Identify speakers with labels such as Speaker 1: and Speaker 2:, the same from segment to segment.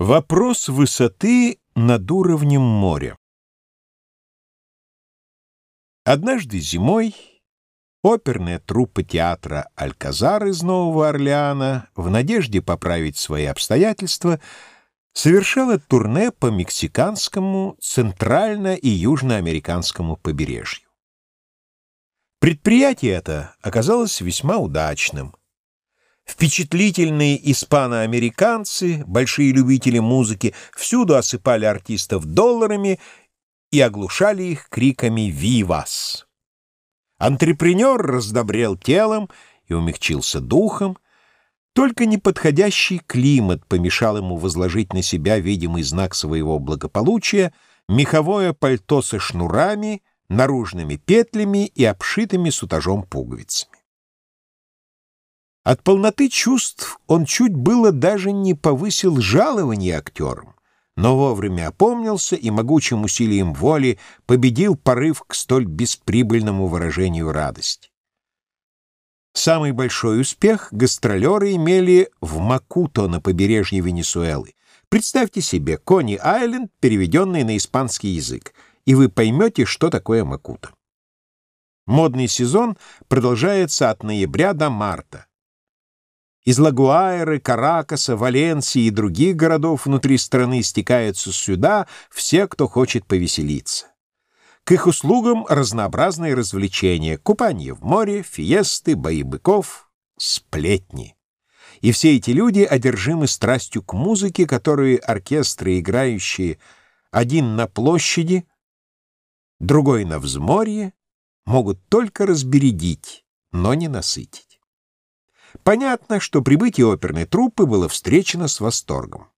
Speaker 1: Вопрос высоты над уровнем моря. Однажды зимой оперная труппа театра «Альказар» из Нового Орлеана в надежде поправить свои обстоятельства совершала турне по мексиканскому, центрально- и южноамериканскому побережью. Предприятие это оказалось весьма удачным. Впечатлительные испаноамериканцы, большие любители музыки, всюду осыпали артистов долларами и оглушали их криками «Вивас!». Антрепренер раздобрел телом и умягчился духом, только неподходящий климат помешал ему возложить на себя видимый знак своего благополучия меховое пальто со шнурами, наружными петлями и обшитыми сутажом пуговицами. От полноты чувств он чуть было даже не повысил жалование актерам, но вовремя опомнился и могучим усилием воли победил порыв к столь бесприбыльному выражению радости. Самый большой успех гастролеры имели в Макуто на побережье Венесуэлы. Представьте себе Кони-Айленд, переведенный на испанский язык, и вы поймете, что такое Макуто. Модный сезон продолжается от ноября до марта. Из Лагуайры, Каракаса, Валенсии и других городов внутри страны стекаются сюда все, кто хочет повеселиться. К их услугам разнообразные развлечения, купание в море, фиесты, бои быков, сплетни. И все эти люди одержимы страстью к музыке, которые оркестры, играющие один на площади, другой на взморье, могут только разбередить, но не насытить. Понятно, что прибытие оперной труппы было встречено с восторгом.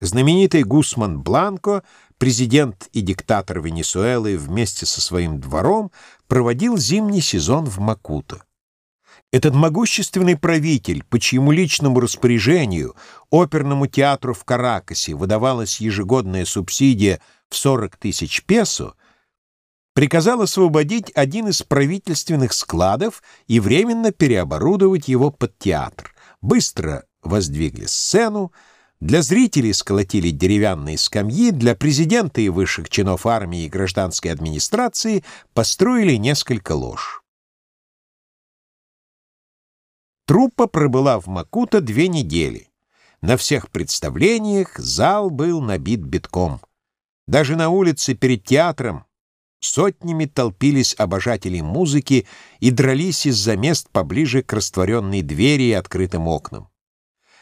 Speaker 1: Знаменитый Гусман Бланко, президент и диктатор Венесуэлы вместе со своим двором, проводил зимний сезон в Макуто. Этот могущественный правитель, по чьему личному распоряжению оперному театру в Каракасе выдавалась ежегодная субсидия в 40 тысяч песо, приказал освободить один из правительственных складов и временно переоборудовать его под театр. Быстро воздвигли сцену, для зрителей сколотили деревянные скамьи, для президента и высших чинов армии и гражданской администрации построили несколько лож. Труппа пробыла в Макуто две недели. На всех представлениях зал был набит битком. Даже на улице перед театром Сотнями толпились обожатели музыки и дрались из-за мест поближе к растворенной двери и открытым окнам.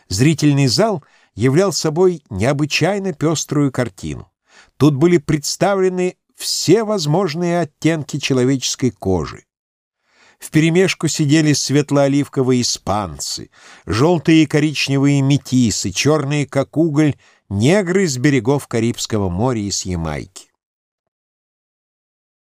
Speaker 1: Зрительный зал являл собой необычайно пеструю картину. Тут были представлены все возможные оттенки человеческой кожи. Вперемешку сидели светло-оливковые испанцы, желтые и коричневые метисы, черные, как уголь, негры с берегов Карибского моря и с Ямайки.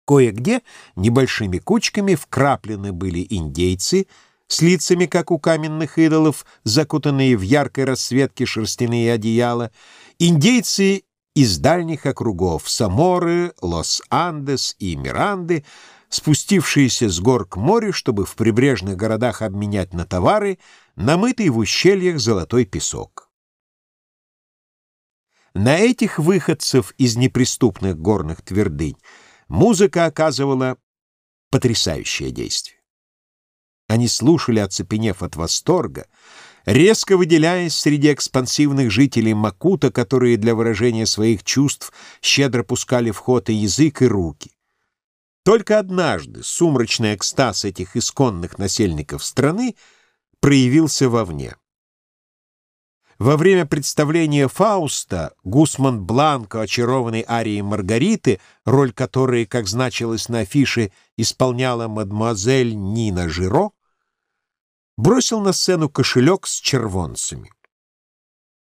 Speaker 1: Кое-где небольшими кучками вкраплены были индейцы с лицами, как у каменных идолов, закутанные в яркой расцветке шерстяные одеяла, индейцы из дальних округов Саморы, Лос-Андес и Миранды, спустившиеся с гор к морю, чтобы в прибрежных городах обменять на товары, намытый в ущельях золотой песок. На этих выходцев из неприступных горных твердынь Музыка оказывала потрясающее действие. Они слушали, оцепенев от восторга, резко выделяясь среди экспансивных жителей Макута, которые для выражения своих чувств щедро пускали в ход и язык, и руки. Только однажды сумрачный экстаз этих исконных насельников страны проявился вовне. Во время представления Фауста Гусман Бланко, очарованный арией Маргариты, роль которой, как значилось на афише, исполняла мадемуазель Нина Жиро, бросил на сцену кошелек с червонцами.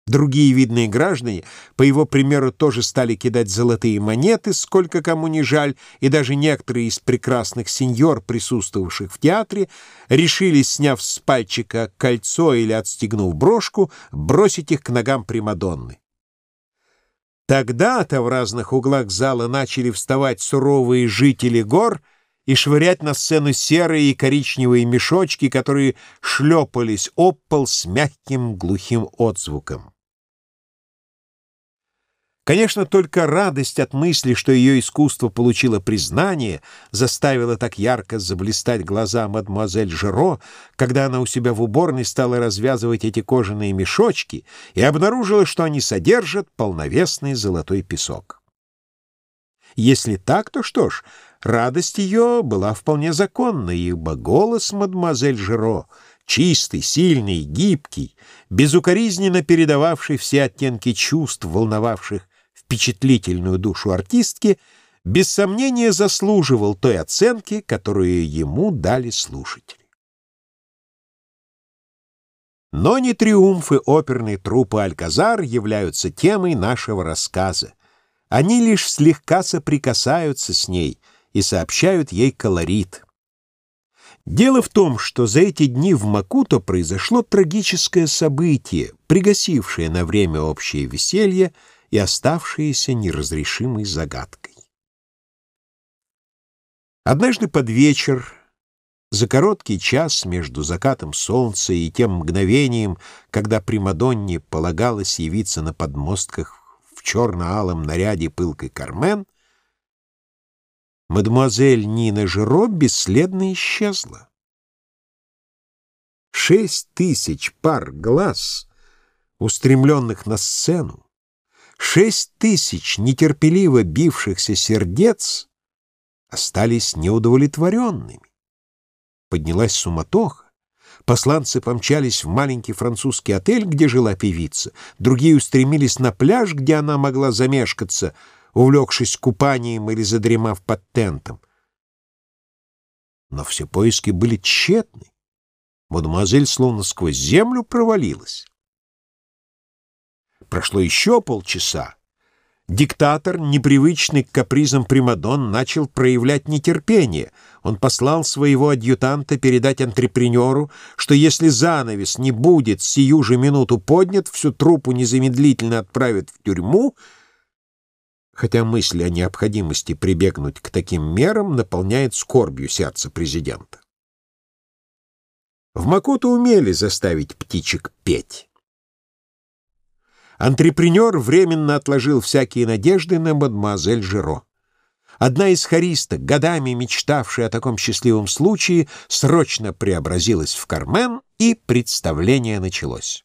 Speaker 1: Другие видные граждане, по его примеру, тоже стали кидать золотые монеты, сколько кому не жаль, и даже некоторые из прекрасных сеньор, присутствовавших в театре, решились, сняв с пальчика кольцо или отстегнув брошку, бросить их к ногам Примадонны. Тогда-то в разных углах зала начали вставать суровые жители гор и швырять на сцену серые и коричневые мешочки, которые шлепались об пол с мягким глухим отзвуком. Конечно, только радость от мысли, что ее искусство получило признание, заставила так ярко заблистать глаза мадемуазель Жеро, когда она у себя в уборной стала развязывать эти кожаные мешочки и обнаружила, что они содержат полновесный золотой песок. Если так, то что ж, радость ее была вполне законна, ибо голос мадемуазель Жеро — чистый, сильный, гибкий, безукоризненно передававший все оттенки чувств, волновавших впечатлительную душу артистки, без сомнения заслуживал той оценки, которую ему дали слушатели. Но не триумфы оперной труппы «Альказар» являются темой нашего рассказа. Они лишь слегка соприкасаются с ней и сообщают ей колорит. Дело в том, что за эти дни в Макуто произошло трагическое событие, пригасившее на время общее веселье и оставшееся неразрешимой загадкой. Однажды под вечер, за короткий час между закатом солнца и тем мгновением, когда Примадонне полагалось явиться на подмостках в черно-алом наряде пылкой Кармен, мадемуазель Нина Жиро бесследно исчезла. Шесть тысяч пар глаз, устремленных на сцену, шесть тысяч нетерпеливо бившихся сердец остались неудовлетворенными. Поднялась суматоха. Посланцы помчались в маленький французский отель, где жила певица. Другие устремились на пляж, где она могла замешкаться — увлекшись купанием или задремав под тентом. Но все поиски были тщетны. Мадемуазель словно сквозь землю провалилась. Прошло еще полчаса. Диктатор, непривычный к капризам Примадон, начал проявлять нетерпение. Он послал своего адъютанта передать антрепренеру, что если занавес не будет сию же минуту поднят, всю труппу незамедлительно отправят в тюрьму — хотя мысль о необходимости прибегнуть к таким мерам наполняет скорбью сердце президента. В Макото умели заставить птичек петь. Антрепренер временно отложил всякие надежды на мадемуазель Жиро. Одна из хористок, годами мечтавшая о таком счастливом случае, срочно преобразилась в Кармен, и представление началось.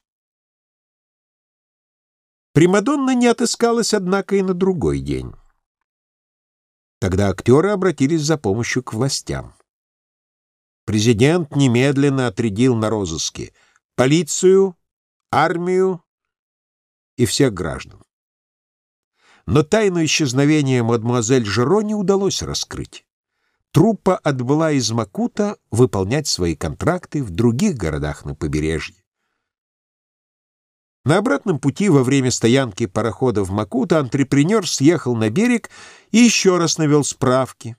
Speaker 1: Примадонна не отыскалась, однако, и на другой день. Тогда актеры обратились за помощью к властям. Президент немедленно отрядил на розыске полицию, армию и всех граждан. Но тайну исчезновения мадемуазель Жиро не удалось раскрыть. Труппа отбыла из Макута выполнять свои контракты в других городах на побережье. На обратном пути во время стоянки парохода в Макута антрепренер съехал на берег и еще раз навел справки.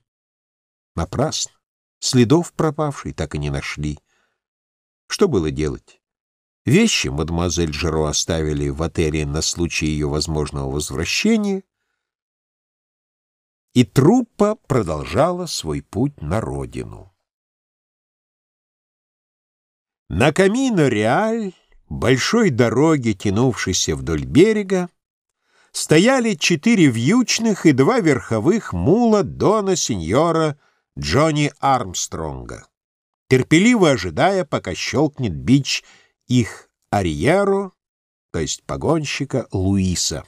Speaker 1: Напрасно. Следов пропавшей так и не нашли. Что было делать? Вещи мадемуазель Жеро оставили в отеле на случай ее возможного возвращения, и труппа продолжала свой путь на родину. На Камино-Реаль большой дороге, тянувшейся вдоль берега, стояли четыре вьючных и два верховых мула Дона Сеньора Джонни Армстронга, терпеливо ожидая, пока щелкнет бич их Ариеро, то есть погонщика Луиса.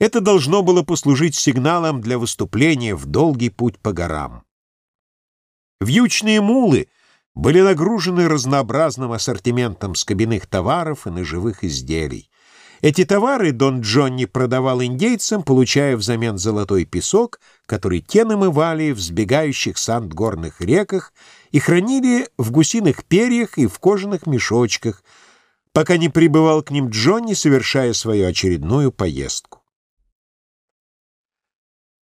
Speaker 1: Это должно было послужить сигналом для выступления в долгий путь по горам. Вьючные мулы — были нагружены разнообразным ассортиментом скобяных товаров и ножевых изделий. Эти товары Дон Джонни продавал индейцам, получая взамен золотой песок, который те намывали в сбегающих сандгорных реках и хранили в гусиных перьях и в кожаных мешочках, пока не прибывал к ним Джонни, совершая свою очередную поездку.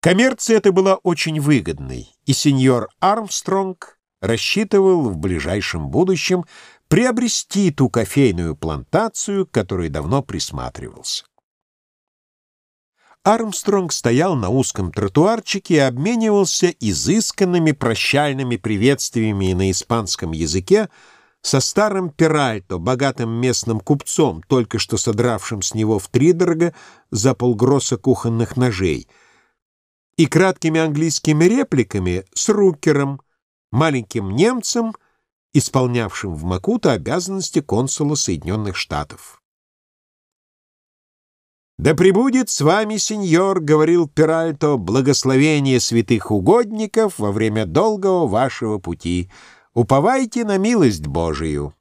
Speaker 1: Коммерция эта была очень выгодной, и сеньор Армстронг рассчитывал в ближайшем будущем приобрести ту кофейную плантацию, к которой давно присматривался. Армстронг стоял на узком тротуарчике и обменивался изысканными прощальными приветствиями на испанском языке со старым Пиральто, богатым местным купцом, только что содравшим с него втридорога за полгросса кухонных ножей, и краткими английскими репликами с Рукером, маленьким немцем, исполнявшим в Макуто обязанности консула Соединенных Штатов. «Да пребудет с вами, сеньор, — говорил Пиральто, — благословение святых угодников во время долгого вашего пути. Уповайте на милость Божию».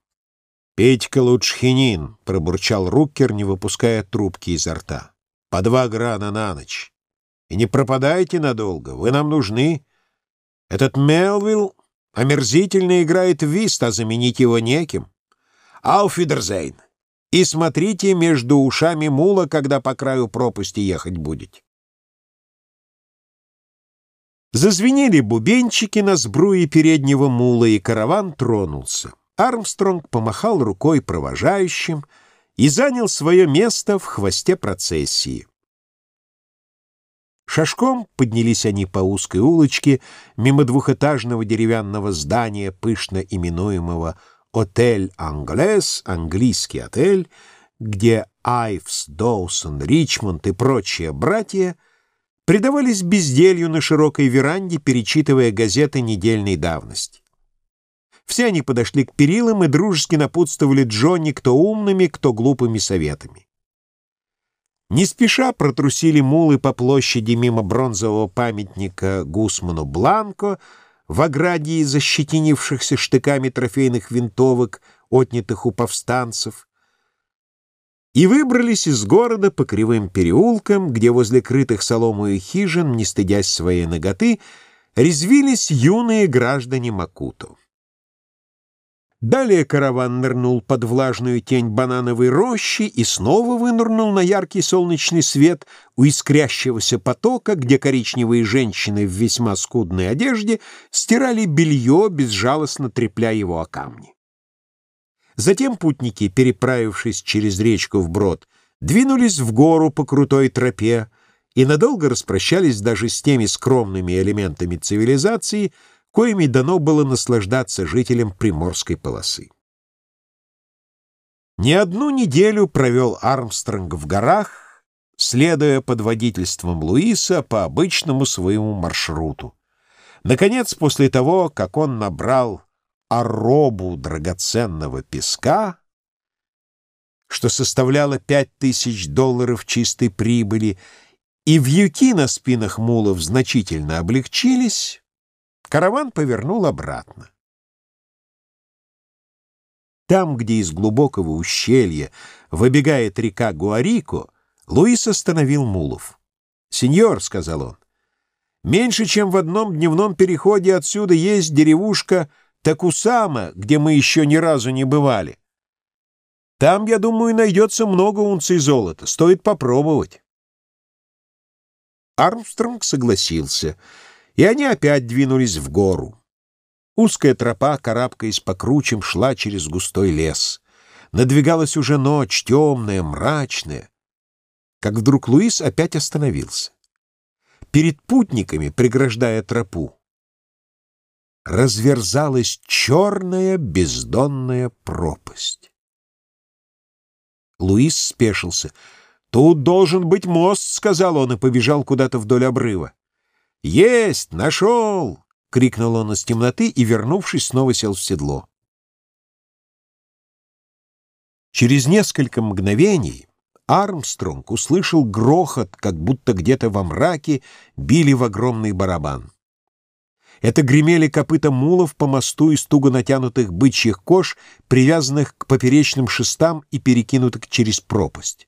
Speaker 1: «Петька лучше хинин», — пробурчал Руккер, не выпуская трубки изо рта. «По два грана на ночь. И не пропадайте надолго, вы нам нужны. Этот Мелвилл омерзительно играет в вист, а заменить его неким. Ауфидерзейн. И смотрите между ушами мула, когда по краю пропасти ехать будете. Зазвенели бубенчики на сбруе переднего мула, и караван тронулся. Армстронг помахал рукой провожающим и занял свое место в хвосте процессии. Шашком поднялись они по узкой улочке мимо двухэтажного деревянного здания, пышно именуемого «Отель Англес», английский отель, где Айвс, Доусон, Ричмонд и прочие братья предавались безделью на широкой веранде, перечитывая газеты недельной давности. Все они подошли к перилам и дружески напутствовали Джонни кто умными, кто глупыми советами. Не спеша протрусили мулы по площади мимо бронзового памятника Гусману Бланко в ограде из ощетинившихся штыками трофейных винтовок, отнятых у повстанцев, и выбрались из города по кривым переулкам, где возле крытых соломою хижин, не стыдясь своей ноготы, резвились юные граждане Макуту. Далее караван нырнул под влажную тень банановой рощи и снова вынырнул на яркий солнечный свет у искрящегося потока, где коричневые женщины в весьма скудной одежде стирали белье, безжалостно трепля его о камни. Затем путники, переправившись через речку вброд, двинулись в гору по крутой тропе и надолго распрощались даже с теми скромными элементами цивилизации, коими дано было наслаждаться жителям Приморской полосы. Не одну неделю провел Армстронг в горах, следуя под водительством Луиса по обычному своему маршруту. Наконец, после того, как он набрал оробу драгоценного песка, что составляло пять тысяч долларов чистой прибыли, и вьюки на спинах мулов значительно облегчились, Караван повернул обратно. Там, где из глубокого ущелья выбегает река Гуарико, Луис остановил Мулов. «Сеньор», — сказал он, — «меньше чем в одном дневном переходе отсюда есть деревушка Такусама, где мы еще ни разу не бывали. Там, я думаю, найдется много унций золота. Стоит попробовать». Армстронг согласился — и они опять двинулись в гору. Узкая тропа, карабкаясь по кручам, шла через густой лес. Надвигалась уже ночь, темная, мрачная. Как вдруг Луис опять остановился. Перед путниками, преграждая тропу, разверзалась черная бездонная пропасть. Луис спешился. «Тут должен быть мост», — сказал он и побежал куда-то вдоль обрыва. «Есть! Нашел!» — крикнул он из темноты и, вернувшись, снова сел в седло. Через несколько мгновений Армстронг услышал грохот, как будто где-то во мраке били в огромный барабан. Это гремели копыта мулов по мосту из туго натянутых бычьих кож, привязанных к поперечным шестам и перекинутых через пропасть.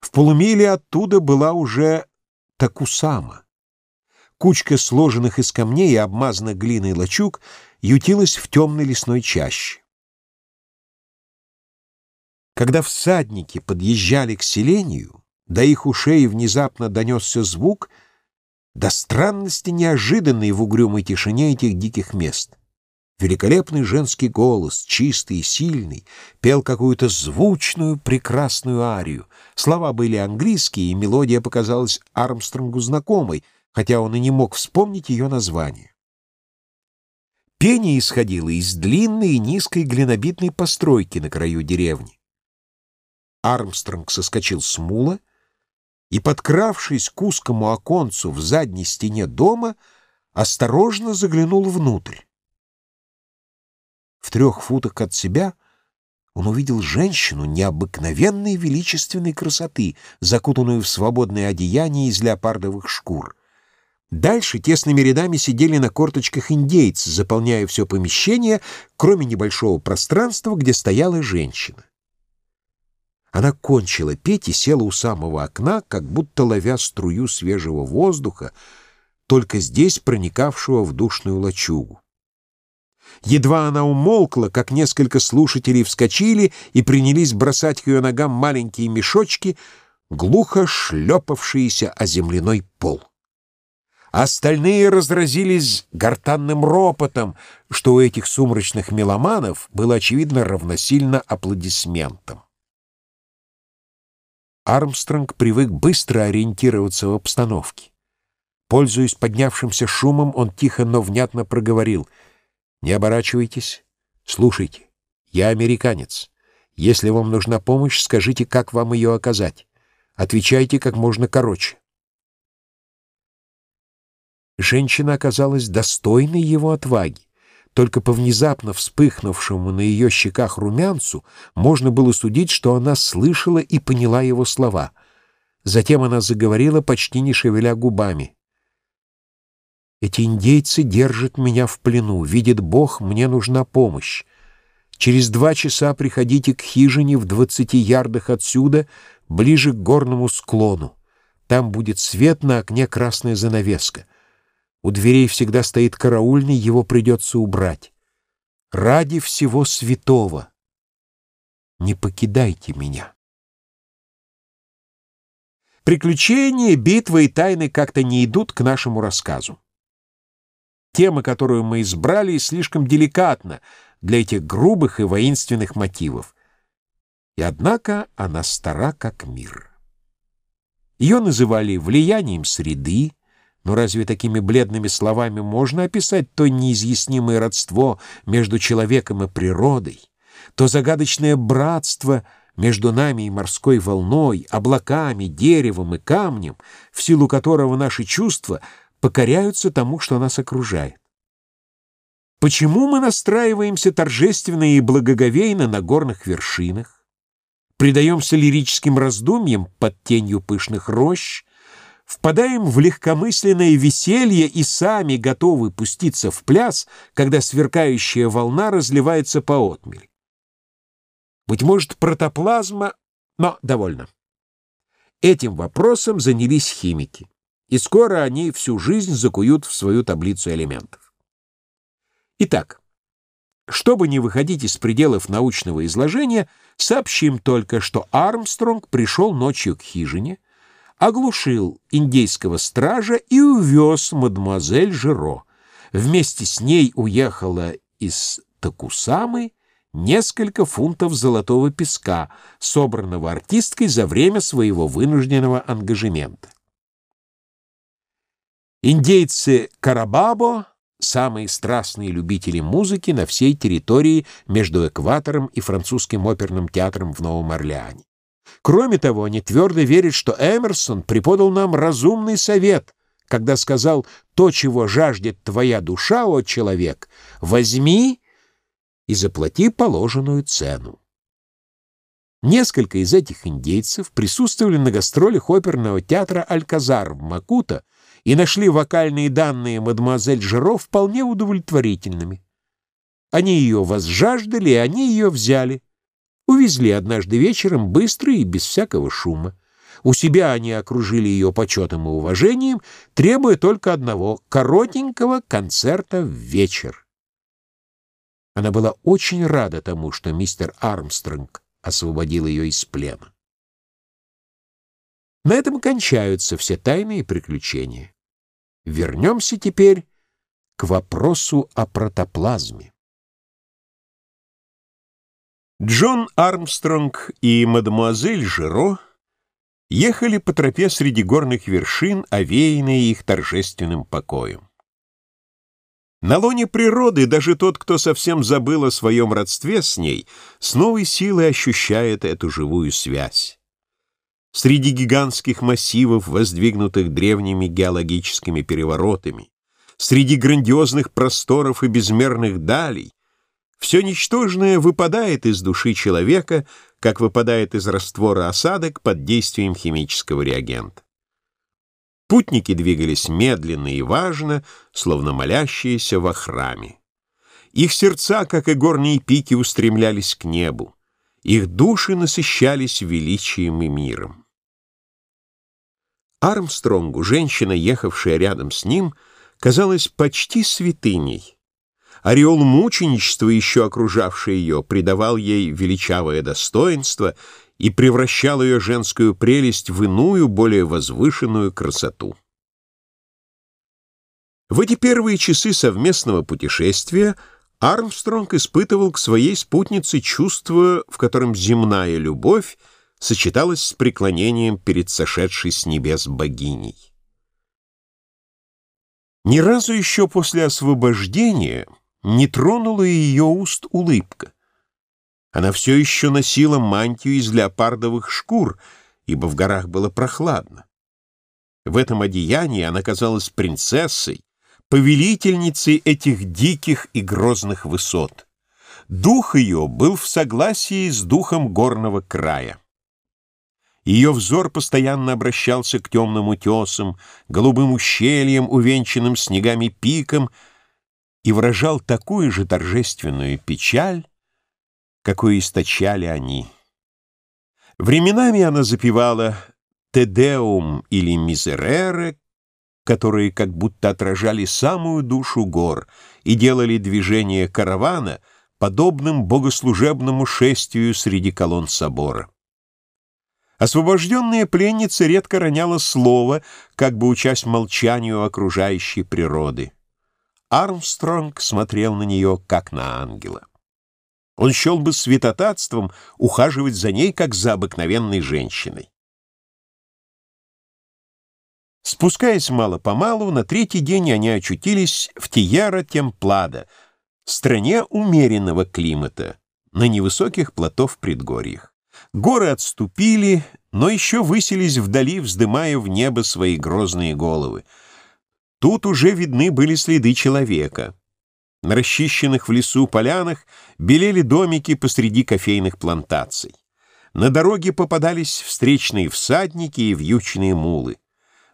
Speaker 1: В полумиле оттуда была уже Такусама. Кучка сложенных из камней и обмазанных глиной лачуг ютилась в темной лесной чаще. Когда всадники подъезжали к селению, до их ушей внезапно донесся звук, до странности неожиданный в угрюмой тишине этих диких мест — Великолепный женский голос, чистый и сильный, пел какую-то звучную, прекрасную арию. Слова были английские, и мелодия показалась Армстронгу знакомой, хотя он и не мог вспомнить ее название. Пение исходило из длинной и низкой глинобитной постройки на краю деревни. Армстронг соскочил с мула и, подкравшись к узкому оконцу в задней стене дома, осторожно заглянул внутрь. В трех футах от себя он увидел женщину необыкновенной величественной красоты, закутанную в свободное одеяние из леопардовых шкур. Дальше тесными рядами сидели на корточках индейцы, заполняя все помещение, кроме небольшого пространства, где стояла женщина. Она кончила петь и села у самого окна, как будто ловя струю свежего воздуха, только здесь проникавшего в душную лачугу. Едва она умолкла, как несколько слушателей вскочили и принялись бросать к ее ногам маленькие мешочки, глухо шлепавшиеся о земляной пол. Остальные разразились гортанным ропотом, что у этих сумрачных меломанов было, очевидно, равносильно аплодисментам. Армстронг привык быстро ориентироваться в обстановке. Пользуясь поднявшимся шумом, он тихо, но внятно проговорил. «Не оборачивайтесь. Слушайте. Я американец. Если вам нужна помощь, скажите, как вам ее оказать. Отвечайте как можно короче». Женщина оказалась достойной его отваги. Только по внезапно вспыхнувшему на ее щеках румянцу можно было судить, что она слышала и поняла его слова. Затем она заговорила, почти не шевеля губами. «Эти индейцы держат меня в плену. Видит Бог, мне нужна помощь. Через два часа приходите к хижине в двадцати ярдах отсюда, ближе к горному склону. Там будет свет на окне красная занавеска. У дверей всегда стоит караульный, его придется убрать. Ради всего святого не покидайте меня. Приключения, битвы и тайны как-то не идут к нашему рассказу. Тема, которую мы избрали, слишком деликатна для этих грубых и воинственных мотивов. И однако она стара как мир. Ее называли влиянием среды, но разве такими бледными словами можно описать то неизъяснимое родство между человеком и природой, то загадочное братство между нами и морской волной, облаками, деревом и камнем, в силу которого наши чувства покоряются тому, что нас окружает? Почему мы настраиваемся торжественно и благоговейно на горных вершинах? Предаемся лирическим раздумьям под тенью пышных рощ, впадаем в легкомысленное веселье и сами готовы пуститься в пляс, когда сверкающая волна разливается по отмели. Быть может, протоплазма, но довольно. Этим вопросом занялись химики, и скоро они всю жизнь закуют в свою таблицу элементов. Итак, чтобы не выходить из пределов научного изложения, сообщим только, что Армстронг пришел ночью к хижине, оглушил индейского стража и увез мадемуазель Жиро. Вместе с ней уехала из Такусамы несколько фунтов золотого песка, собранного артисткой за время своего вынужденного ангажемента. Индейцы Карабабо — самые страстные любители музыки на всей территории между экватором и французским оперным театром в Новом Орлеане. Кроме того, они твердо верят, что Эмерсон преподал нам разумный совет, когда сказал «То, чего жаждет твоя душа, о человек, возьми и заплати положенную цену». Несколько из этих индейцев присутствовали на гастролях оперного театра «Альказар» в Макута и нашли вокальные данные мадемуазель Жиро вполне удовлетворительными. Они ее возжаждали, и они ее взяли. Увезли однажды вечером быстро и без всякого шума. У себя они окружили ее почетом и уважением, требуя только одного — коротенького концерта в вечер. Она была очень рада тому, что мистер Армстронг освободил ее из плена. На этом кончаются все тайные приключения. Вернемся теперь к вопросу о протоплазме. Джон Армстронг и мадемуазель Жиро ехали по тропе среди горных вершин, овеянные их торжественным покоем. На лоне природы даже тот, кто совсем забыл о своем родстве с ней, с новой силой ощущает эту живую связь. Среди гигантских массивов, воздвигнутых древними геологическими переворотами, среди грандиозных просторов и безмерных далей, все ничтожное выпадает из души человека, как выпадает из раствора осадок под действием химического реагента. Путники двигались медленно и важно, словно молящиеся во храме. Их сердца, как и горные пики, устремлялись к небу. Их души насыщались величием и миром. Армстронгу, женщина, ехавшая рядом с ним, казалась почти святыней. Ореол мученичества, еще окружавший ее, придавал ей величавое достоинство — и превращал ее женскую прелесть в иную, более возвышенную красоту. В эти первые часы совместного путешествия Армстронг испытывал к своей спутнице чувство, в котором земная любовь сочеталась с преклонением перед сошедшей с небес богиней. Ни разу еще после освобождения не тронула ее уст улыбка. Она все еще носила мантию из леопардовых шкур, ибо в горах было прохладно. В этом одеянии она казалась принцессой, повелительницей этих диких и грозных высот. Дух ее был в согласии с духом горного края. Ее взор постоянно обращался к темным утесам, голубым ущельям, увенчанным снегами пиком, и выражал такую же торжественную печаль, какой источали они. Временами она запевала «Тедеум» или «Мизерере», которые как будто отражали самую душу гор и делали движение каравана подобным богослужебному шествию среди колонн собора. Освобожденная пленница редко роняла слово, как бы учась молчанию окружающей природы. Армстронг смотрел на нее, как на ангела. Он счел бы святотатством ухаживать за ней, как за обыкновенной женщиной. Спускаясь мало-помалу, на третий день они очутились в Тияра-Темплада, стране умеренного климата, на невысоких плато в предгорьях. Горы отступили, но еще высились вдали, вздымая в небо свои грозные головы. Тут уже видны были следы человека. На расчищенных в лесу полянах белели домики посреди кофейных плантаций. На дороге попадались встречные всадники и вьючные мулы.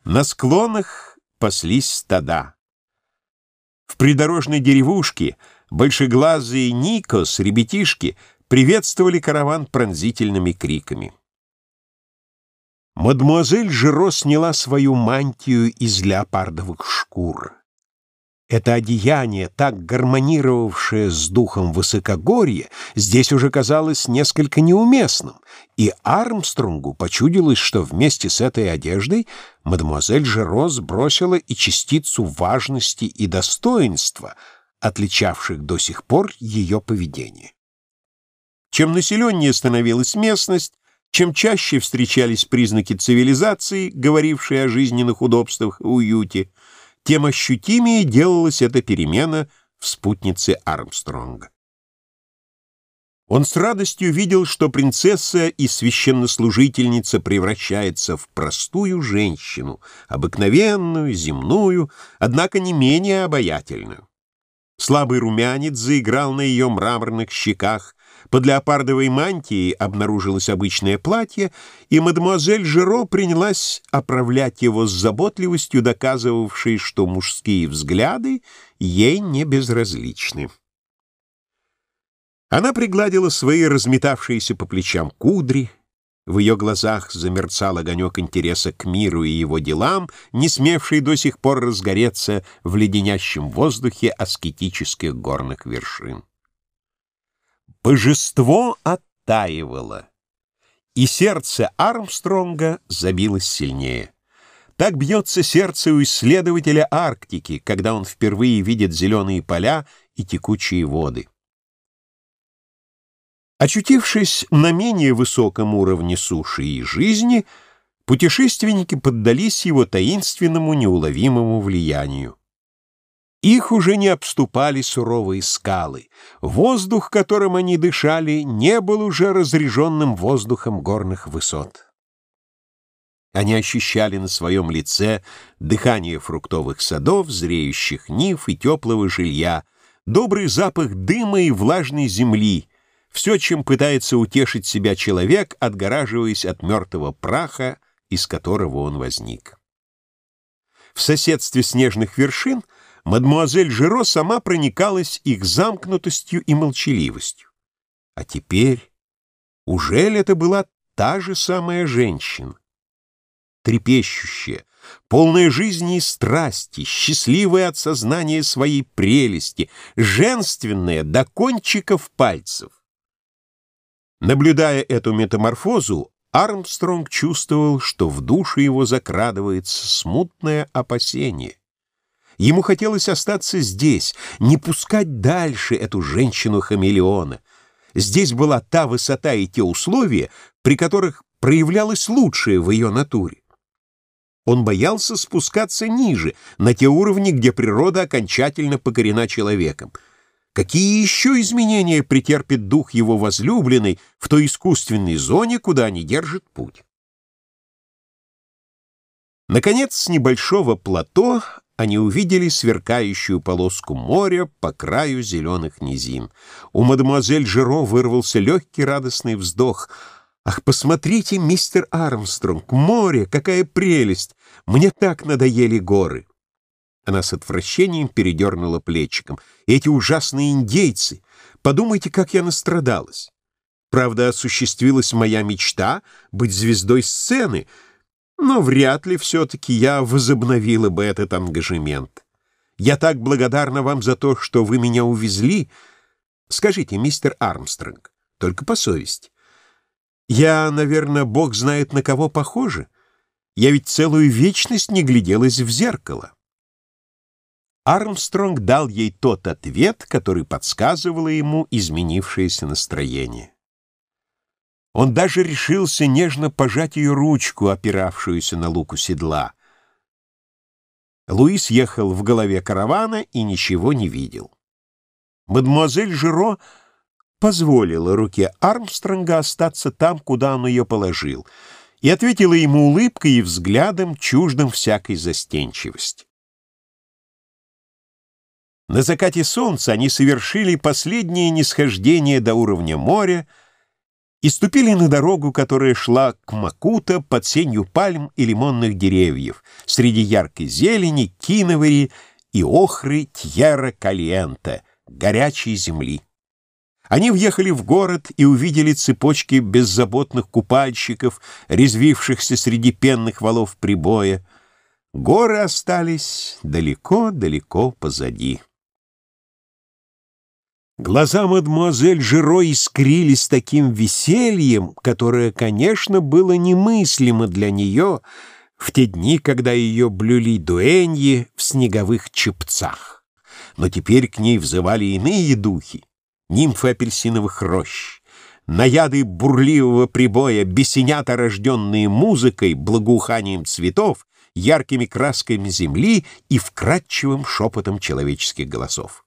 Speaker 1: На склонах паслись стада. В придорожной деревушке большеглазые Никос, ребятишки, приветствовали караван пронзительными криками. Мадемуазель Жиро сняла свою мантию из леопардовых шкур. Это одеяние, так гармонировавшее с духом высокогорья, здесь уже казалось несколько неуместным, и Армстронгу почудилось, что вместе с этой одеждой мадемуазель Жеро сбросила и частицу важности и достоинства, отличавших до сих пор ее поведение. Чем населеннее становилась местность, чем чаще встречались признаки цивилизации, говорившие о жизненных удобствах и уюте, тем ощутимее делалась эта перемена в спутнице Армстронга. Он с радостью видел, что принцесса и священнослужительница превращается в простую женщину, обыкновенную, земную, однако не менее обаятельную. Слабый румянец заиграл на ее мраморных щеках, под леопардовой мантией обнаружилось обычное платье, и мадемуазель Жиро принялась оправлять его с заботливостью, доказывавшей, что мужские взгляды ей не безразличны. Она пригладила свои разметавшиеся по плечам кудри, в ее глазах замерцал огонек интереса к миру и его делам, не смевший до сих пор разгореться в леденящем воздухе аскетических горных вершин. Божество оттаивало, и сердце Армстронга забилось сильнее. Так бьется сердце у исследователя Арктики, когда он впервые видит зеленые поля и текучие воды. Очутившись на менее высоком уровне суши и жизни, путешественники поддались его таинственному неуловимому влиянию. Их уже не обступали суровые скалы. Воздух, которым они дышали, не был уже разреженным воздухом горных высот. Они ощущали на своем лице дыхание фруктовых садов, зреющих нив и теплого жилья, добрый запах дыма и влажной земли, все, чем пытается утешить себя человек, отгораживаясь от мертвого праха, из которого он возник. В соседстве снежных вершин мадмуазель Жиро сама проникалась их замкнутостью и молчаливостью. А теперь, уже ли это была та же самая женщина? трепещущая, полная жизни и страсти, счастливая от сознания своей прелести, женственная до кончиков пальцев. Наблюдая эту метаморфозу, Армстронг чувствовал, что в душе его закрадывается смутное опасение. Ему хотелось остаться здесь, не пускать дальше эту женщину-хамелеона. Здесь была та высота и те условия, при которых проявлялось лучшее в ее натуре. Он боялся спускаться ниже, на те уровни, где природа окончательно покорена человеком. Какие еще изменения претерпит дух его возлюбленной в той искусственной зоне, куда они держат путь? Наконец, с небольшого плато они увидели сверкающую полоску моря по краю зеленых низин. У мадемуазель Жиро вырвался легкий радостный вздох — «Ах, посмотрите, мистер Армстронг, море, какая прелесть! Мне так надоели горы!» Она с отвращением передернула плечиком. «Эти ужасные индейцы! Подумайте, как я настрадалась! Правда, осуществилась моя мечта быть звездой сцены, но вряд ли все-таки я возобновила бы этот ангажемент. Я так благодарна вам за то, что вы меня увезли. Скажите, мистер Армстронг, только по совести, я, наверное, бог знает на кого похожа. Я ведь целую вечность не гляделась в зеркало. Армстронг дал ей тот ответ, который подсказывало ему изменившееся настроение. Он даже решился нежно пожать ее ручку, опиравшуюся на луку седла. Луис ехал в голове каравана и ничего не видел. Мадемуазель Жиро позволила руке Армстронга остаться там, куда он ее положил, и ответила ему улыбкой и взглядом, чуждым всякой застенчивости. На закате солнца они совершили последнее нисхождение до уровня моря и ступили на дорогу, которая шла к Макута под сенью пальм и лимонных деревьев, среди яркой зелени, киновари и охры Тьерра Кальента, горячей земли. Они въехали в город и увидели цепочки беззаботных купальщиков, резвившихся среди пенных валов прибоя. Горы остались далеко-далеко позади. Глаза мадемуазель Жиро искрились таким весельем, которое, конечно, было немыслимо для нее в те дни, когда ее блюли дуэньи в снеговых чепцах. Но теперь к ней взывали иные духи нимфы апельсиновых рощ, наяды бурливого прибоя, бесенята, рожденные музыкой, благоуханием цветов, яркими красками земли и вкрадчивым шепотом человеческих голосов.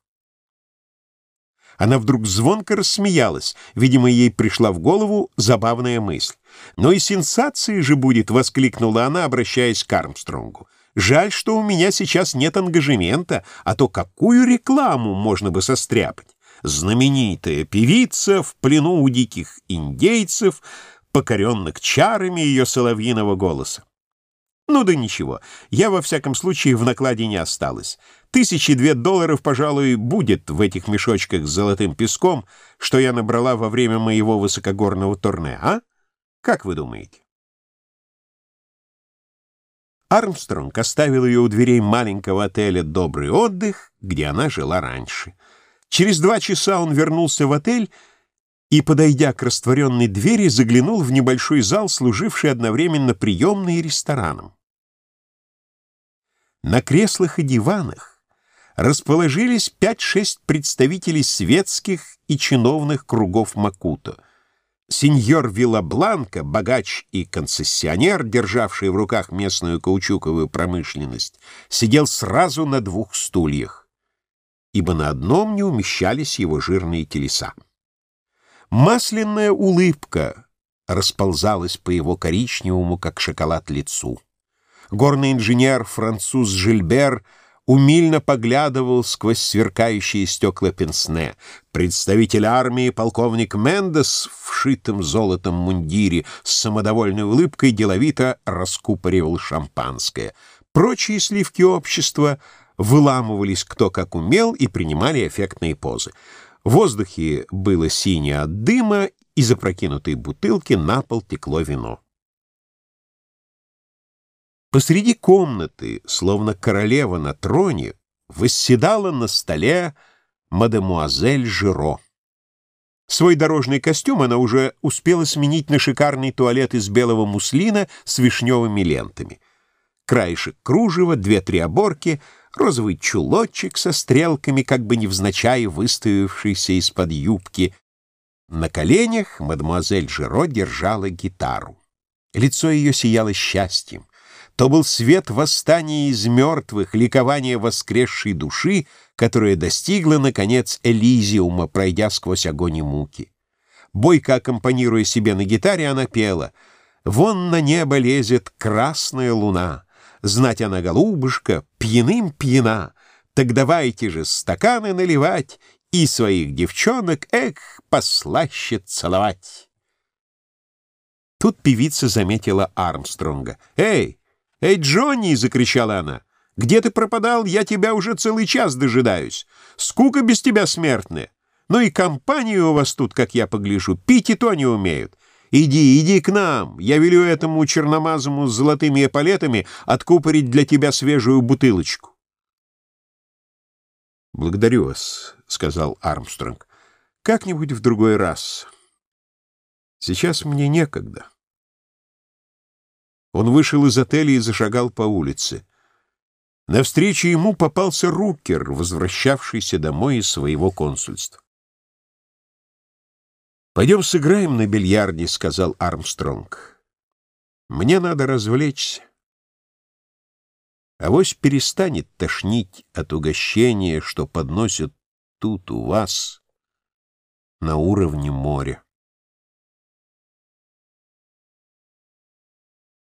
Speaker 1: Она вдруг звонко рассмеялась. Видимо, ей пришла в голову забавная мысль. «Но и сенсацией же будет!» — воскликнула она, обращаясь к Армстронгу. «Жаль, что у меня сейчас нет ангажемента, а то какую рекламу можно бы состряпать!» знаменитая певица в плену у диких индейцев, покоренных чарами ее соловьиного голоса. Ну да ничего, я во всяком случае в накладе не осталась. Тысячи две долларов, пожалуй, будет в этих мешочках с золотым песком, что я набрала во время моего высокогорного турне, а? Как вы думаете? Армстронг оставил ее у дверей маленького отеля «Добрый отдых», где она жила раньше. Через два часа он вернулся в отель и, подойдя к растворенной двери, заглянул в небольшой зал, служивший одновременно приемной и рестораном. На креслах и диванах расположились пять-шесть представителей светских и чиновных кругов Макуто. Сеньор Виллабланка, богач и концессионер, державший в руках местную каучуковую промышленность, сидел сразу на двух стульях. ибо на одном не умещались его жирные телеса. Масляная улыбка расползалась по его коричневому, как шоколад, лицу. Горный инженер француз Жильбер умильно поглядывал сквозь сверкающие стекла пенсне. Представитель армии полковник Мендес в шитом золотом мундире с самодовольной улыбкой деловито раскупоривал шампанское. Прочие сливки общества выламывались кто как умел и принимали эффектные позы. Воздухе было синее от дыма, из опрокинутой бутылки на пол текло вино. Посреди комнаты, словно королева на троне, восседала на столе мадемуазель Жиро. Свой дорожный костюм она уже успела сменить на шикарный туалет из белого муслина с вишневыми лентами. Краешек кружева, две-три оборки, розовый чулочек со стрелками, как бы невзначай выставившийся из-под юбки. На коленях мадемуазель Жиро держала гитару. Лицо ее сияло счастьем то был свет восстания из мертвых, ликования воскресшей души, которая достигла, наконец, Элизиума, пройдя сквозь огонь и муки. Бойко аккомпанируя себе на гитаре, она пела «Вон на небо лезет красная луна, знать она, голубушка, пьяным пьяна, так давайте же стаканы наливать и своих девчонок, эх, послаще целовать». Тут певица заметила Армстронга. «Эй, «Эй, Джонни!» — закричала она. «Где ты пропадал? Я тебя уже целый час дожидаюсь. Скука без тебя смертная. Ну и компания у вас тут, как я погляжу, пить и то не умеют. Иди, иди к нам. Я велю этому черномазому с золотыми эполетами откупорить для тебя свежую бутылочку». «Благодарю вас», — сказал Армстронг. «Как-нибудь в другой раз. Сейчас мне некогда». Он вышел из отеля и зашагал по улице. Навстречу ему попался Рукер, возвращавшийся домой из своего консульства. «Пойдем сыграем на бильярде», — сказал Армстронг. «Мне надо развлечься». Авось перестанет тошнить от угощения, что подносят тут у вас на уровне моря.